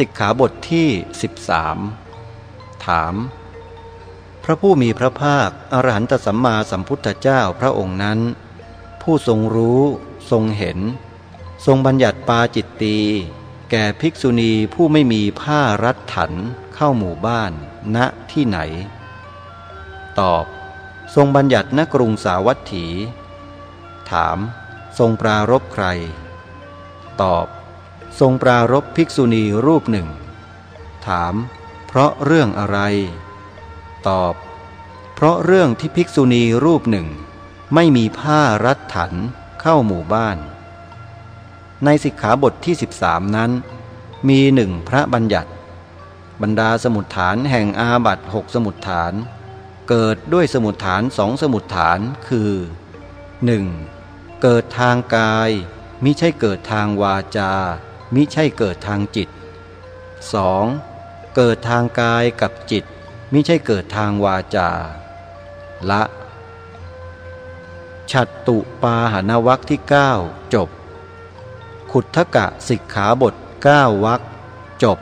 สิกขาบทที่ 13 ถาม พระผู้มีพระภาค อรหันตสัมมาสัมพุทธเจ้าพระองค์นั้น ผู้ทรงรู้ทรงเห็น ทรงบัญญัติปาจิตตีแก่ภิกษุณีผู้ไม่มีผ้ารัดถันเข้าหมู่บ้าน ณที่ไหน ตอบ ทรงบัญญัติณกรุงสาวัตถี ถาม ทรงปรารบใคร ตอบ ทรงปรารบภิกษุณีรูปหนึ่ง ถาม เพราะเรื่องอะไร ตอบ เพราะเรื่องที่ภิกษุณีรูปหนึ่ง ไม่มีผ้ารัดถันเข้าหมู่บ้าน ในสิกขาบทที่ 13 นั้น มีหนึ่งพระบัญญัติ บรรดาสมุดฐานแห่งอาบัตหกสมุดฐาน เกิดด้วยสมุดฐานสองสมุดฐานคือ 1. เกิดทางกายมิใช่เกิดทางวาจา มิใช่เกิดทางจิต 2. เกิดทางกายกับจิต มิใช่เกิดทางวาจา ละฉัตตุปาหานวักที่ 9 จบ ขุททกะสิกขาบท 9 วักจบ